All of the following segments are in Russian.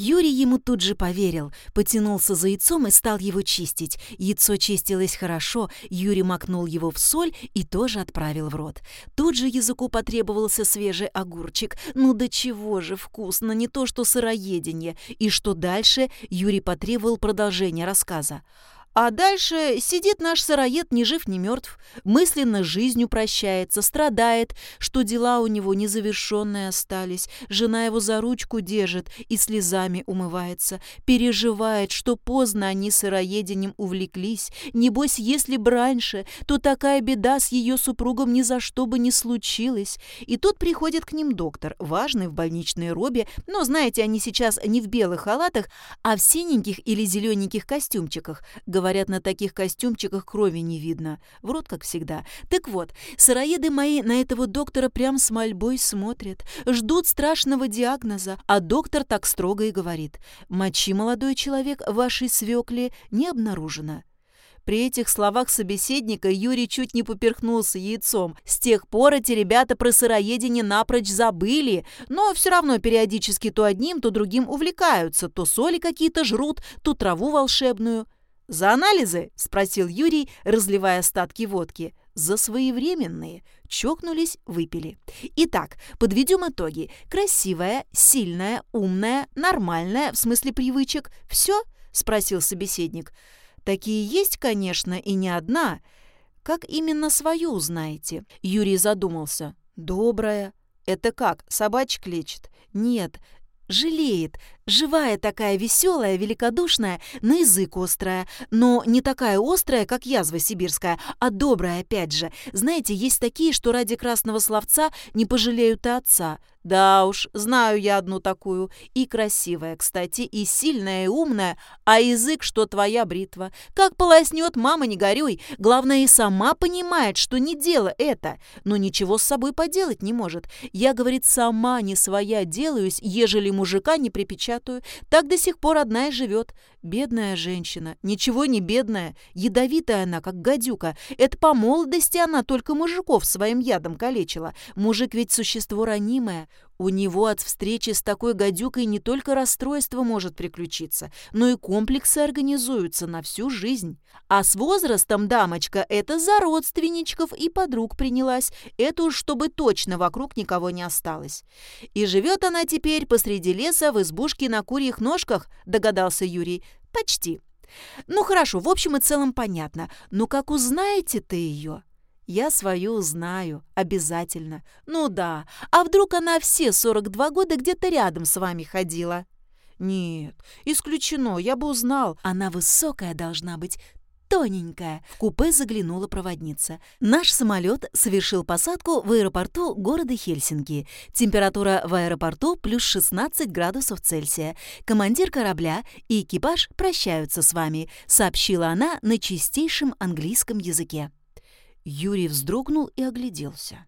Юрий ему тут же поверил, потянулся за яйцом и стал его чистить. Яйцо чистилось хорошо, Юрий макнул его в соль и тоже отправил в рот. Тут же языку потребовался свежий огурчик. Ну до чего же вкусно, не то что сыроедение. И что дальше, Юрий потребовал продолжения рассказа. А дальше сидит наш сыроед ни жив, ни мертв, мысленно жизнью прощается, страдает, что дела у него незавершенные остались, жена его за ручку держит и слезами умывается, переживает, что поздно они сыроедением увлеклись, небось, если б раньше, то такая беда с ее супругом ни за что бы не случилась. И тут приходит к ним доктор, важный в больничной робе, но, знаете, они сейчас не в белых халатах, а в синеньких или зелененьких костюмчиках, Говорят, на таких костюмчиках крови не видно. В рот, как всегда. Так вот, сыроеды мои на этого доктора прям с мольбой смотрят. Ждут страшного диагноза, а доктор так строго и говорит. Мочи, молодой человек, вашей свекле не обнаружено. При этих словах собеседника Юрий чуть не поперхнулся яйцом. С тех пор эти ребята про сыроедение напрочь забыли, но все равно периодически то одним, то другим увлекаются, то соли какие-то жрут, то траву волшебную. «За анализы?» – спросил Юрий, разливая остатки водки. «За своевременные». Чокнулись, выпили. Итак, подведем итоги. Красивая, сильная, умная, нормальная, в смысле привычек. Все? – спросил собеседник. «Такие есть, конечно, и не одна. Как именно свою узнаете?» Юрий задумался. «Добрая. Это как, собачек лечит?» «Нет, жалеет, Живая такая, веселая, великодушная, на язык острая. Но не такая острая, как язва сибирская, а добрая опять же. Знаете, есть такие, что ради красного словца не пожалеют и отца. Да уж, знаю я одну такую. И красивая, кстати, и сильная, и умная. А язык, что твоя бритва. Как полоснет, мама, не горюй. Главное, и сама понимает, что не дело это. Но ничего с собой поделать не может. Я, говорит, сама не своя делаюсь, ежели мужика не припечатаю так до сих пор одна и живет. Бедная женщина, ничего не бедная, ядовитая она, как гадюка. Это по молодости она только мужиков своим ядом калечила. Мужик ведь существо ранимое. У него от встречи с такой гадюкой не только расстройство может приключиться, но и комплексы организуются на всю жизнь. А с возрастом дамочка это за родственничков и подруг принялась. Это уж чтобы точно вокруг никого не осталось. И живет она теперь посреди леса в избушке на курьих ножках, догадался Юрий. Почти. Ну хорошо, в общем и целом понятно. Но как узнаете ты ее? Я свою узнаю, обязательно. Ну да, а вдруг она все 42 года где-то рядом с вами ходила? Нет, исключено, я бы узнал. Она высокая должна быть, тоненькая. В купе заглянула проводница. Наш самолет совершил посадку в аэропорту города Хельсинки. Температура в аэропорту плюс 16 градусов Цельсия. Командир корабля и экипаж прощаются с вами, сообщила она на чистейшем английском языке. Юрий вздрогнул и огляделся.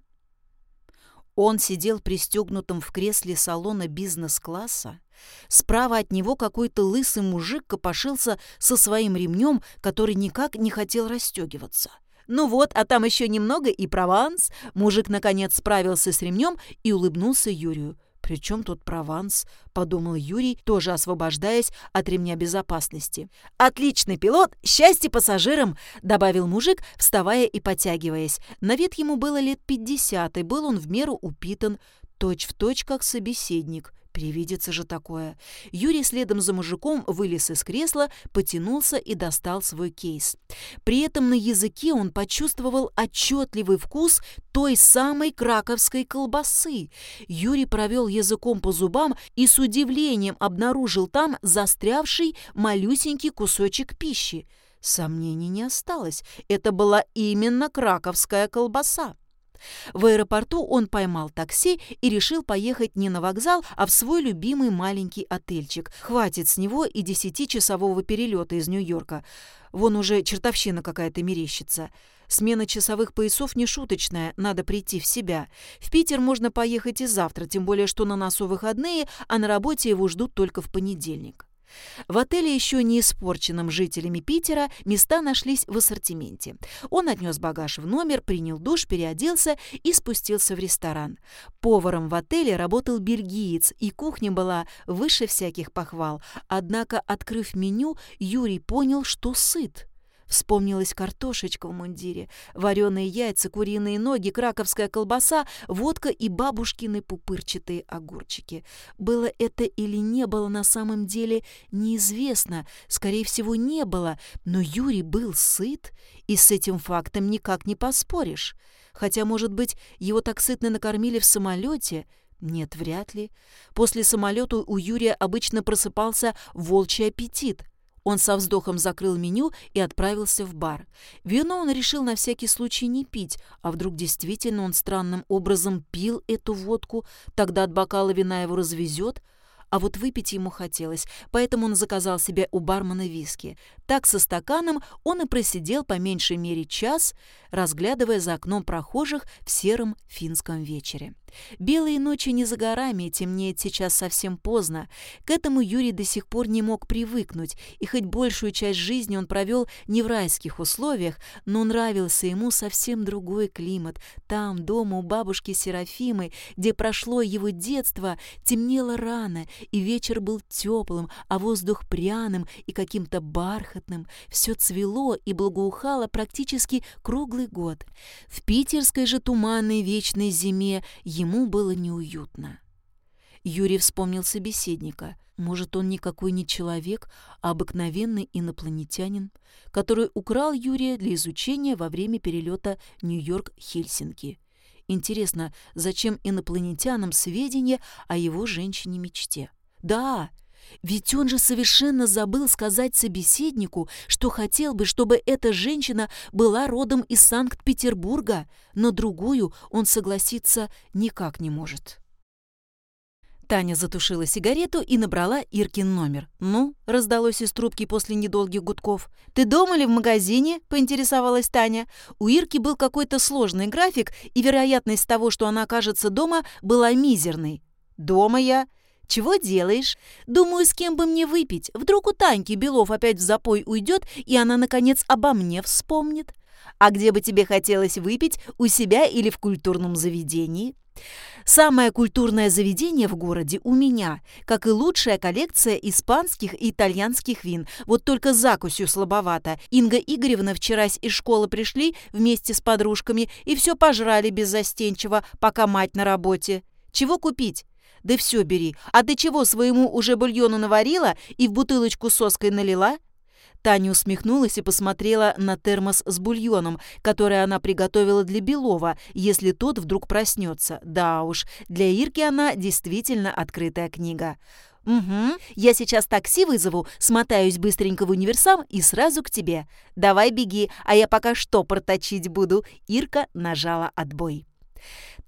Он сидел пристегнутым в кресле салона бизнес-класса. Справа от него какой-то лысый мужик копошился со своим ремнем, который никак не хотел расстегиваться. Ну вот, а там еще немного и Прованс. Мужик наконец справился с ремнем и улыбнулся Юрию. «При чем тут Прованс?» — подумал Юрий, тоже освобождаясь от ремня безопасности. «Отличный пилот! Счастье пассажирам!» — добавил мужик, вставая и подтягиваясь. На вид ему было лет пятьдесят, и был он в меру упитан, точь-в-точь, точь, как собеседник. Привидится же такое. Юрий следом за мужиком вылез из кресла, потянулся и достал свой кейс. При этом на языке он почувствовал отчетливый вкус той самой краковской колбасы. Юрий провел языком по зубам и с удивлением обнаружил там застрявший малюсенький кусочек пищи. Сомнений не осталось. Это была именно краковская колбаса. В аэропорту он поймал такси и решил поехать не на вокзал, а в свой любимый маленький отельчик. Хватит с него и десятичасового перелета из Нью-Йорка. Вон уже чертовщина какая-то мерещится. Смена часовых поясов не шуточная, надо прийти в себя. В Питер можно поехать и завтра, тем более что на носу выходные, а на работе его ждут только в понедельник. В отеле, еще не испорченном жителями Питера, места нашлись в ассортименте. Он отнес багаж в номер, принял душ, переоделся и спустился в ресторан. Поваром в отеле работал бельгиец, и кухня была выше всяких похвал. Однако, открыв меню, Юрий понял, что сыт. Вспомнилась картошечка в мундире, вареные яйца, куриные ноги, краковская колбаса, водка и бабушкины пупырчатые огурчики. Было это или не было на самом деле неизвестно, скорее всего, не было, но Юрий был сыт, и с этим фактом никак не поспоришь. Хотя, может быть, его так сытно накормили в самолете – нет, вряд ли. После самолета у Юрия обычно просыпался волчий аппетит. Он со вздохом закрыл меню и отправился в бар. Вино он решил на всякий случай не пить, а вдруг действительно он странным образом пил эту водку, тогда от бокала вина его развезет, а вот выпить ему хотелось, поэтому он заказал себе у бармена виски. Так со стаканом он и просидел по меньшей мере час, разглядывая за окном прохожих в сером финском вечере. Белые ночи не за горами, и темнеет сейчас совсем поздно. К этому Юрий до сих пор не мог привыкнуть, и хоть большую часть жизни он провел не в райских условиях, но нравился ему совсем другой климат. Там, дома у бабушки Серафимы, где прошло его детство, темнело рано, и вечер был теплым, а воздух пряным и каким-то бархатным. Все цвело и благоухало практически круглый год. В питерской же туманной вечной зиме Ему было неуютно. Юрий вспомнил собеседника. Может, он никакой не человек, а обыкновенный инопланетянин, который украл Юрия для изучения во время перелета Нью-Йорк-Хельсинки. Интересно, зачем инопланетянам сведения о его женщине-мечте? Да, ведь он же совершенно забыл сказать собеседнику, что хотел бы, чтобы эта женщина была родом из Санкт-Петербурга, но другую он согласиться никак не может. Таня затушила сигарету и набрала Иркин номер. «Ну?» — раздалось из трубки после недолгих гудков. «Ты дома или в магазине?» — поинтересовалась Таня. У Ирки был какой-то сложный график, и вероятность того, что она окажется дома, была мизерной. «Дома я», «Чего делаешь?» «Думаю, с кем бы мне выпить. Вдруг у Таньки Белов опять в запой уйдет, и она, наконец, обо мне вспомнит. А где бы тебе хотелось выпить, у себя или в культурном заведении?» Самое культурное заведение в городе у меня, как и лучшая коллекция испанских и итальянских вин. Вот только закусью слабовато. Инга Игоревна вчера из школы пришли вместе с подружками и все пожрали беззастенчиво, пока мать на работе. Чего купить? Да все бери. А ты чего своему уже бульону наварила и в бутылочку соской налила?» Таня усмехнулась и посмотрела на термос с бульоном, который она приготовила для Белова, если тот вдруг проснется. Да уж, для Ирки она действительно открытая книга. «Угу, я сейчас такси вызову, смотаюсь быстренько в универсам и сразу к тебе. Давай беги, а я пока что проточить буду». Ирка нажала отбой.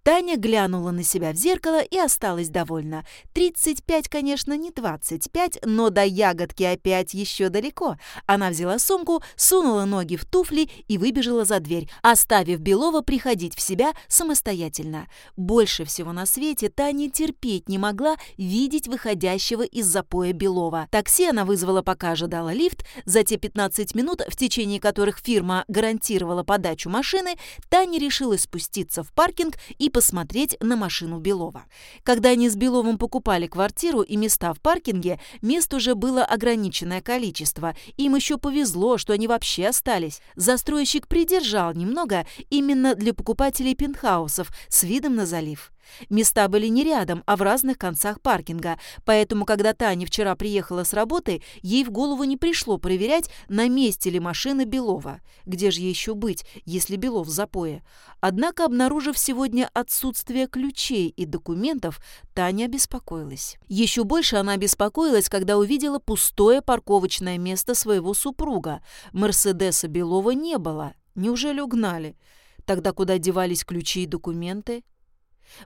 Таня глянула на себя в зеркало и осталась довольна. 35, конечно, не 25, но до ягодки опять еще далеко. Она взяла сумку, сунула ноги в туфли и выбежала за дверь, оставив Белова приходить в себя самостоятельно. Больше всего на свете Таня терпеть не могла видеть выходящего из запоя Белова. Такси она вызвала, пока ожидала лифт. За те 15 минут, в течение которых фирма гарантировала подачу машины, Таня решила спуститься в паркинг и посмотреть на машину Белова. Когда они с Беловым покупали квартиру и места в паркинге, мест уже было ограниченное количество. Им еще повезло, что они вообще остались. Застройщик придержал немного именно для покупателей пентхаусов с видом на залив. Места были не рядом, а в разных концах паркинга, поэтому, когда Таня вчера приехала с работы, ей в голову не пришло проверять, на месте ли машина Белова. Где же еще быть, если Белов в запое? Однако, обнаружив сегодня отсутствие ключей и документов, Таня обеспокоилась. Еще больше она обеспокоилась, когда увидела пустое парковочное место своего супруга. Мерседеса Белова не было. Неужели угнали? Тогда куда девались ключи и документы?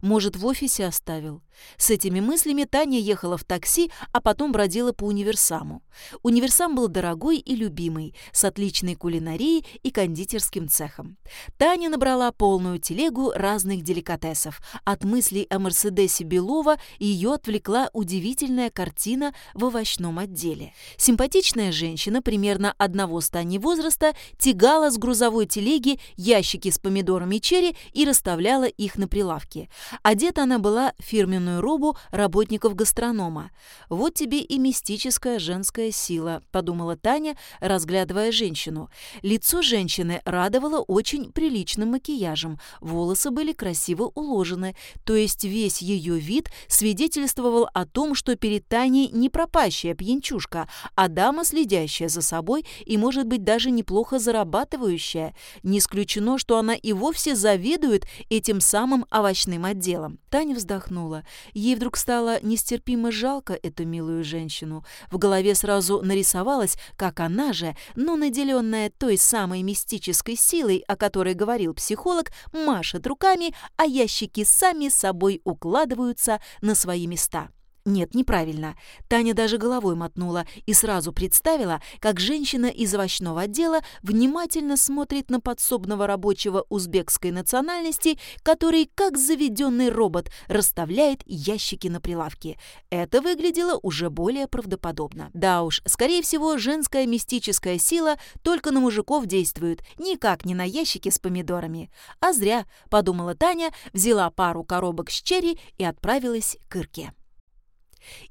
Может, в офисе оставил? С этими мыслями Таня ехала в такси, а потом бродила по универсаму. Универсам был дорогой и любимый, с отличной кулинарией и кондитерским цехом. Таня набрала полную телегу разных деликатесов. От мыслей о Мерседесе Белова ее отвлекла удивительная картина в овощном отделе. Симпатичная женщина примерно одного с Таней возраста тягала с грузовой телеги ящики с помидорами черри и расставляла их на прилавке. Одета она была в фирменную робу работников гастронома. «Вот тебе и мистическая женская сила», — подумала Таня, разглядывая женщину. Лицо женщины радовало очень приличным макияжем, волосы были красиво уложены, то есть весь ее вид свидетельствовал о том, что перед Таней не пропащая пьянчушка, а дама, следящая за собой и, может быть, даже неплохо зарабатывающая. Не исключено, что она и вовсе завидует этим самым овощным отделом. Таня вздохнула. Ей вдруг стало нестерпимо жалко эту милую женщину. В голове сразу нарисовалось, как она же, но наделенная той самой мистической силой, о которой говорил психолог, машет руками, а ящики сами собой укладываются на свои места. Нет, неправильно. Таня даже головой мотнула и сразу представила, как женщина из овощного отдела внимательно смотрит на подсобного рабочего узбекской национальности, который, как заведенный робот, расставляет ящики на прилавке. Это выглядело уже более правдоподобно. Да уж, скорее всего, женская мистическая сила только на мужиков действует, никак не на ящики с помидорами. А зря, подумала Таня, взяла пару коробок с черри и отправилась к Ирке.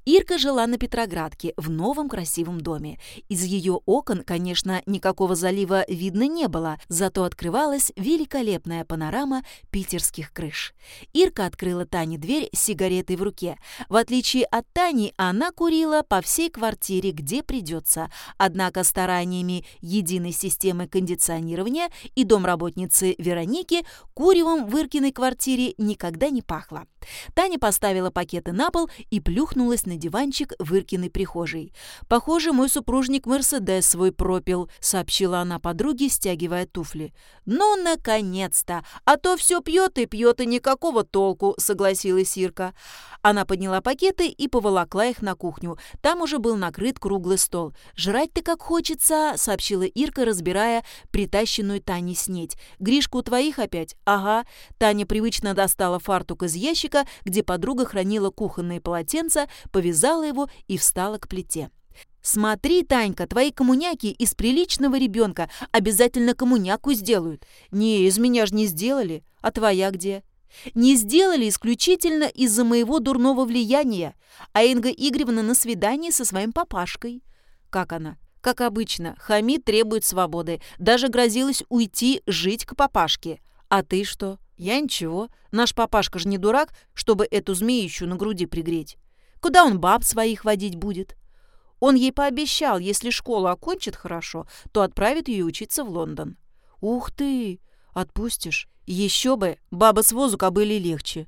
Ирка жила на Петроградке, в новом красивом доме. Из ее окон, конечно, никакого залива видно не было, зато открывалась великолепная панорама питерских крыш. Ирка открыла Тане дверь с сигаретой в руке. В отличие от Тани, она курила по всей квартире, где придется. Однако стараниями единой системы кондиционирования и домработницы Вероники куревом в Иркиной квартире никогда не пахло. Таня поставила пакеты на пол и плюхнулась на диванчик в Иркиной прихожей. «Похоже, мой супружник Мерседес свой пропил», — сообщила она подруге, стягивая туфли. «Ну, наконец-то! А то все пьет и пьет, и никакого толку», — согласилась Ирка. Она подняла пакеты и поволокла их на кухню. Там уже был накрыт круглый стол. «Жрать-то как хочется», — сообщила Ирка, разбирая притащенную Таней снеть. «Гришка у твоих опять?» «Ага». Таня привычно достала фартук из ящика, где подруга хранила кухонные полотенца, повязала его и встала к плите. «Смотри, Танька, твои коммуняки из приличного ребенка обязательно коммуняку сделают. Не, из меня же не сделали. А твоя где?» «Не сделали исключительно из-за моего дурного влияния, а Инга Игоревна на свидании со своим папашкой». «Как она?» «Как обычно, хамит требует свободы, даже грозилась уйти жить к папашке. А ты что?» «Я ничего. Наш папашка же не дурак, чтобы эту змеищу на груди пригреть. Куда он баб своих водить будет?» Он ей пообещал, если школу окончит хорошо, то отправит ее учиться в Лондон. «Ух ты! Отпустишь? Еще бы! Баба с возу кобыли легче!»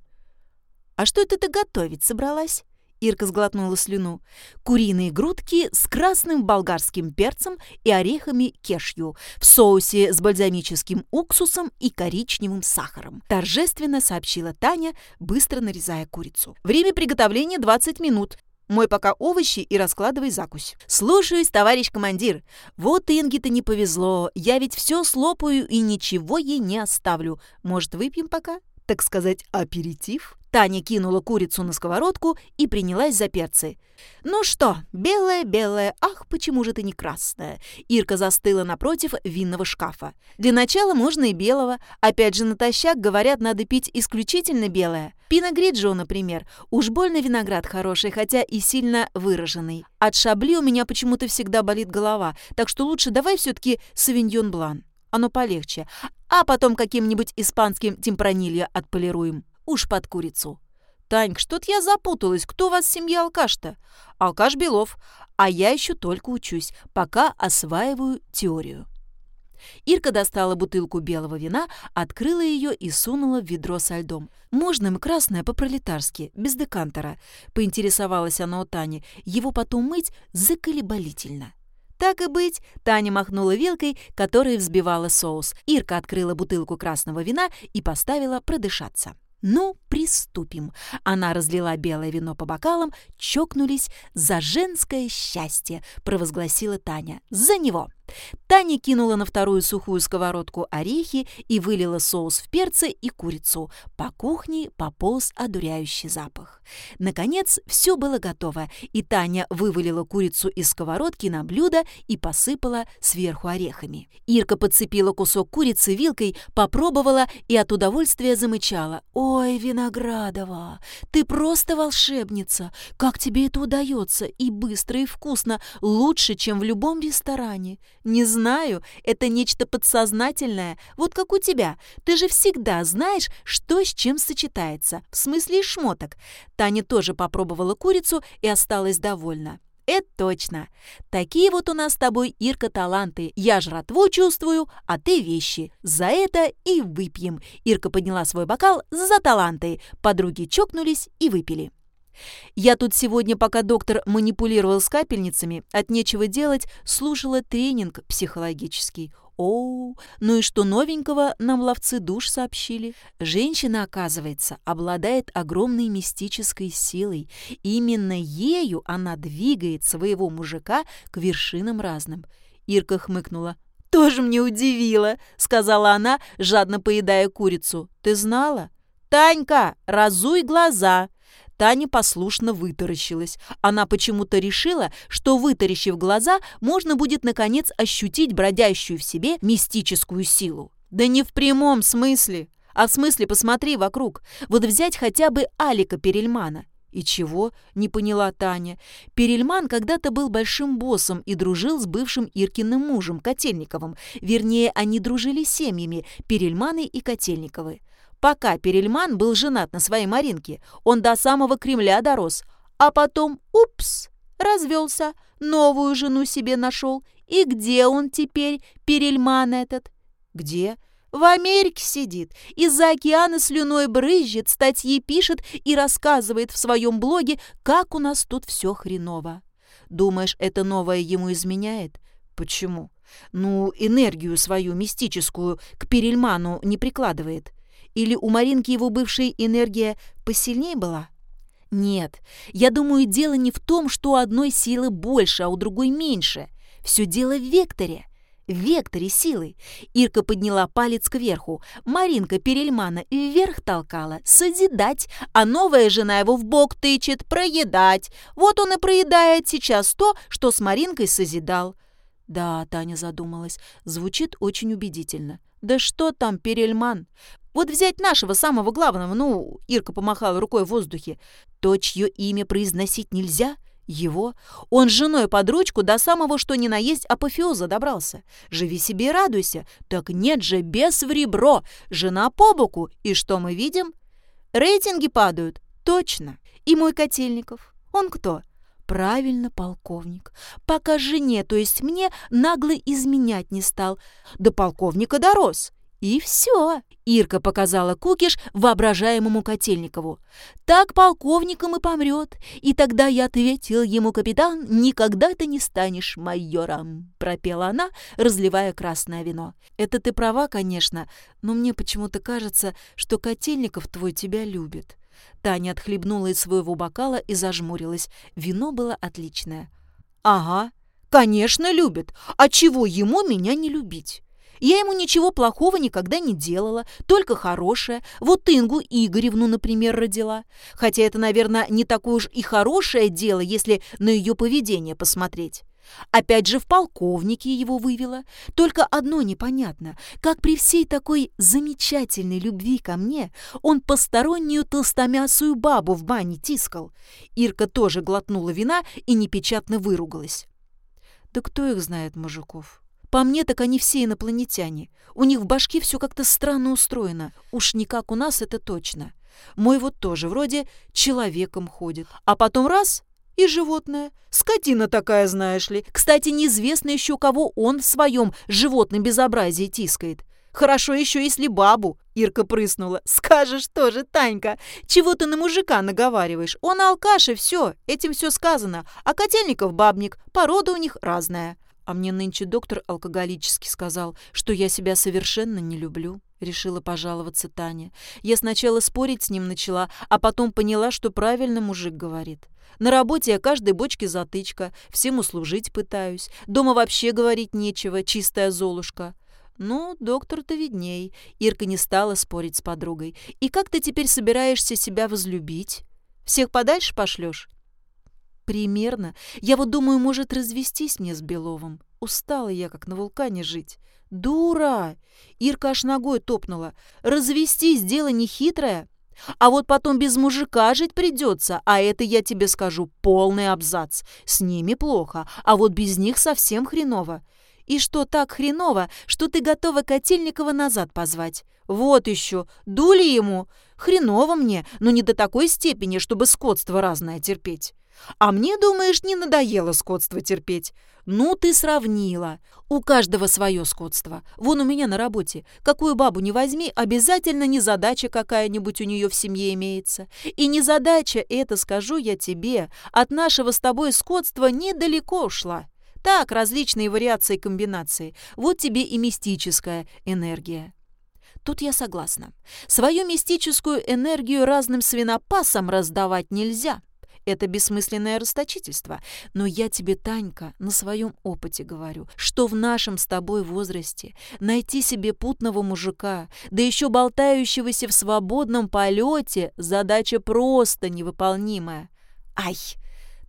«А что это ты готовить собралась?» Ирка сглотнула слюну. Куриные грудки с красным болгарским перцем и орехами кешью в соусе с бальзамическим уксусом и коричневым сахаром. Торжественно сообщила Таня, быстро нарезая курицу. Время приготовления 20 минут. Мой пока овощи и раскладывай закусь. Слушаюсь, товарищ командир. Вот Инге-то не повезло. Я ведь все слопаю и ничего ей не оставлю. Может, выпьем пока? Так сказать, аперитив? Таня кинула курицу на сковородку и принялась за перцы. «Ну что, белая-белая, ах, почему же ты не красная?» Ирка застыла напротив винного шкафа. «Для начала можно и белого. Опять же, натощак, говорят, надо пить исключительно белое. Пино Гриджо, например. Уж больно виноград хороший, хотя и сильно выраженный. От шабли у меня почему-то всегда болит голова, так что лучше давай все-таки савиньон блан. Оно полегче. А потом каким-нибудь испанским темпранильо отполируем». Уж под курицу. «Таньк, что-то я запуталась. Кто у вас в семье алкаш-то?» «Алкаш Белов. А я еще только учусь, пока осваиваю теорию». Ирка достала бутылку белого вина, открыла ее и сунула в ведро со льдом. «Можно им красное по-пролетарски, без декантера?» — поинтересовалась она у Тани. «Его потом мыть заколебалительно». «Так и быть!» — Таня махнула вилкой, которая взбивала соус. Ирка открыла бутылку красного вина и поставила продышаться. «Ну, приступим». Она разлила белое вино по бокалам, чокнулись за женское счастье, провозгласила Таня. «За него!» Таня кинула на вторую сухую сковородку орехи и вылила соус в перцы и курицу. По кухне пополз одуряющий запах. Наконец, все было готово, и Таня вывалила курицу из сковородки на блюдо и посыпала сверху орехами. Ирка подцепила кусок курицы вилкой, попробовала и от удовольствия замычала. «Ой, Виноградова, ты просто волшебница! Как тебе это удается? И быстро, и вкусно, лучше, чем в любом ресторане!» «Не знаю, это нечто подсознательное, вот как у тебя. Ты же всегда знаешь, что с чем сочетается, в смысле шмоток». Таня тоже попробовала курицу и осталась довольна. Это точно. Такие вот у нас с тобой, Ирка, таланты. Я жратву чувствую, а ты вещи. За это и выпьем. Ирка подняла свой бокал за таланты. Подруги чокнулись и выпили. Я тут сегодня, пока доктор манипулировал с капельницами, от нечего делать, слушала тренинг психологический. О, ну и что новенького нам ловцы душ сообщили? Женщина, оказывается, обладает огромной мистической силой. Именно ею она двигает своего мужика к вершинам разным. Ирка хмыкнула. «Тоже мне удивило», — сказала она, жадно поедая курицу. «Ты знала?» «Танька, разуй глаза!» Таня послушно вытаращилась. Она почему-то решила, что, вытаращив глаза, можно будет, наконец, ощутить бродящую в себе мистическую силу. Да не в прямом смысле. А в смысле, посмотри вокруг. Вот взять хотя бы Алика Перельмана. «И чего?» – не поняла Таня. Перельман когда-то был большим боссом и дружил с бывшим Иркиным мужем, Котельниковым. Вернее, они дружили семьями – Перельманы и Котельниковы. Пока Перельман был женат на своей Маринке, он до самого Кремля дорос, а потом, упс, развелся, новую жену себе нашел. И где он теперь, Перельман этот? Где? В Америке сидит, из-за океана слюной брызжет, статьи пишет и рассказывает в своем блоге, как у нас тут все хреново. Думаешь, это новое ему изменяет? Почему? Ну, энергию свою мистическую к Перельману не прикладывает. Или у Маринки его бывшая энергия посильнее была? Нет, я думаю, дело не в том, что у одной силы больше, а у другой меньше. Все дело в векторе. В векторе силы. Ирка подняла палец кверху. Маринка Перельмана вверх толкала. Созидать. А новая жена его в бок тычет. Проедать. Вот он и проедает сейчас то, что с Маринкой созидал. Да, Таня задумалась. Звучит очень убедительно. Да что там, Перельман? Вот взять нашего самого главного, ну, Ирка помахала рукой в воздухе, то, чье имя произносить нельзя, его. Он с женой под ручку до самого что ни на есть апофеоза добрался. Живи себе и радуйся. Так нет же, без в ребро. Жена по боку. И что мы видим? Рейтинги падают. Точно. И мой Котельников. Он кто? Правильно, полковник. Пока жене, то есть мне, нагло изменять не стал. До полковника дорос. И все. Ирка показала кукиш воображаемому Котельникову. Так полковником и помрет. И тогда я ответил ему, капитан, никогда ты не станешь майором, пропела она, разливая красное вино. Это ты права, конечно, но мне почему-то кажется, что Котельников твой тебя любит. Таня отхлебнула из своего бокала и зажмурилась. Вино было отличное. «Ага, конечно, любит. А чего ему меня не любить?» Я ему ничего плохого никогда не делала, только хорошее. Вот Ингу Игоревну, например, родила. Хотя это, наверное, не такое уж и хорошее дело, если на ее поведение посмотреть. Опять же в полковнике его вывела. Только одно непонятно, как при всей такой замечательной любви ко мне он постороннюю толстомясую бабу в бане тискал. Ирка тоже глотнула вина и непечатно выругалась. Да кто их знает, мужиков? По мне, так они все инопланетяне. У них в башке все как-то странно устроено. Уж не как у нас, это точно. Мой вот тоже вроде человеком ходит. А потом раз — и животное. Скотина такая, знаешь ли. Кстати, неизвестно еще, кого он в своем животном безобразии тискает. Хорошо еще, если бабу. Ирка прыснула. Скажешь тоже, Танька. Чего ты на мужика наговариваешь? Он алкаш и все. Этим все сказано. А Котельников бабник. Порода у них разная. А мне нынче доктор алкоголический сказал, что я себя совершенно не люблю. — решила пожаловаться Таня. Я сначала спорить с ним начала, а потом поняла, что правильно мужик говорит. На работе я каждой бочке затычка, всем услужить пытаюсь. Дома вообще говорить нечего, чистая золушка. Ну, доктор-то видней. Ирка не стала спорить с подругой. И как ты теперь собираешься себя возлюбить? Всех подальше пошлешь? Примерно. Я вот думаю, может, развестись мне с Беловым. Устала я, как на вулкане, жить. Дура! Ирка аж ногой топнула. Развестись, дело не хитрое. А вот потом без мужика жить придется, а это, я тебе скажу, полный абзац. С ними плохо, а вот без них совсем хреново. И что так хреново, что ты готова Котельникова назад позвать? Вот еще, дули ему. Хреново мне, но не до такой степени, чтобы скотство разное терпеть. А мне, думаешь, не надоело скотство терпеть? Ну, ты сравнила. У каждого свое скотство. Вон у меня на работе. Какую бабу не возьми, обязательно незадача какая-нибудь у нее в семье имеется. И незадача, это скажу я тебе, от нашего с тобой скотства недалеко ушла. Так, различные вариации комбинации. Вот тебе и мистическая энергия. Тут я согласна. Свою мистическую энергию разным свинопасам раздавать нельзя. Это бессмысленное расточительство. Но я тебе, Танька, на своем опыте говорю, что в нашем с тобой возрасте найти себе путного мужика, да еще болтающегося в свободном полете, задача просто невыполнимая. Ай!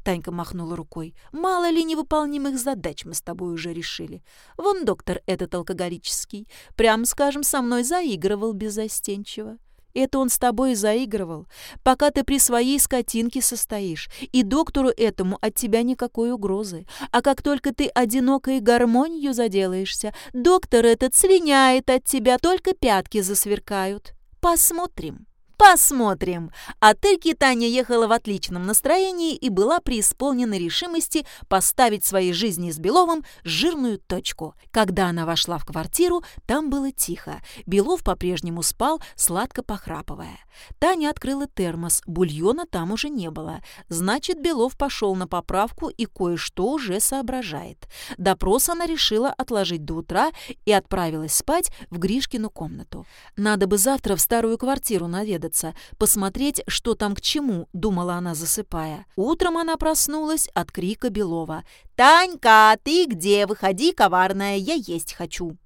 Танька махнула рукой. «Мало ли невыполнимых задач мы с тобой уже решили. Вон доктор этот алкоголический, прям скажем, со мной заигрывал беззастенчиво. Это он с тобой заигрывал, пока ты при своей скотинке состоишь, и доктору этому от тебя никакой угрозы. А как только ты одинокой гармонию заделаешься, доктор этот слиняет от тебя, только пятки засверкают. Посмотрим». Посмотрим. А Тырки Таня ехала в отличном настроении и была преисполнена решимости поставить своей жизни с Беловым жирную точку. Когда она вошла в квартиру, там было тихо. Белов по-прежнему спал, сладко похрапывая. Таня открыла термос, бульона там уже не было. Значит, Белов пошел на поправку и кое-что уже соображает. Допрос она решила отложить до утра и отправилась спать в Гришкину комнату. Надо бы завтра в старую квартиру наведаться наведаться, посмотреть, что там к чему, думала она, засыпая. Утром она проснулась от крика Белова. «Танька, ты где? Выходи, коварная, я есть хочу!»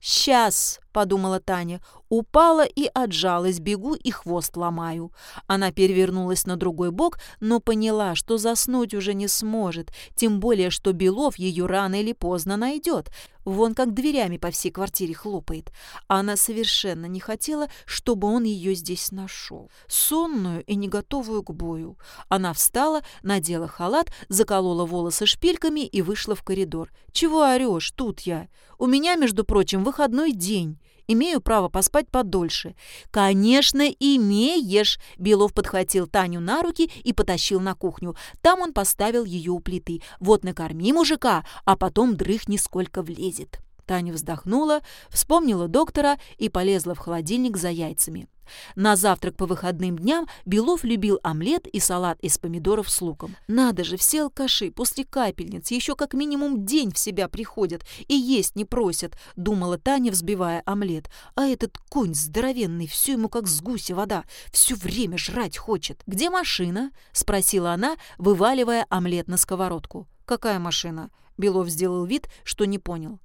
«Сейчас!» — подумала Таня. Упала и отжалась, бегу и хвост ломаю. Она перевернулась на другой бок, но поняла, что заснуть уже не сможет, тем более, что Белов ее рано или поздно найдет. Вон как дверями по всей квартире хлопает. Она совершенно не хотела, чтобы он ее здесь нашел. Сонную и не готовую к бою. Она встала, надела халат, заколола волосы шпильками и вышла в коридор. «Чего орешь? Тут я. У меня, между прочим, выходной день. Имею право поспать подольше». «Конечно, имеешь!» Белов подхватил Таню на руки и потащил на кухню. Там он поставил ее у плиты. «Вот накорми мужика, а потом дрыхни сколько влезет». Таня вздохнула, вспомнила доктора и полезла в холодильник за яйцами. На завтрак по выходным дням Белов любил омлет и салат из помидоров с луком. Надо же, все алкаши после капельниц еще как минимум день в себя приходят и есть не просят, думала Таня, взбивая омлет. А этот конь здоровенный, все ему как с гуся вода, все время жрать хочет. «Где машина?» – спросила она, вываливая омлет на сковородку. «Какая машина?» Белов сделал вид, что не понял.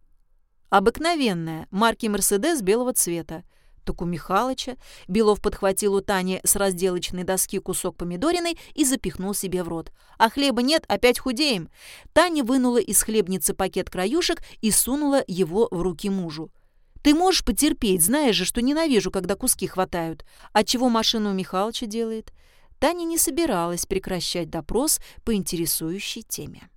«Обыкновенная, марки «Мерседес» белого цвета. Так у Михалыча Белов подхватил у Тани с разделочной доски кусок помидориной и запихнул себе в рот. «А хлеба нет, опять худеем!» Таня вынула из хлебницы пакет краюшек и сунула его в руки мужу. «Ты можешь потерпеть, знаешь же, что ненавижу, когда куски хватают. А чего машину Михалыча делает?» Таня не собиралась прекращать допрос по интересующей теме.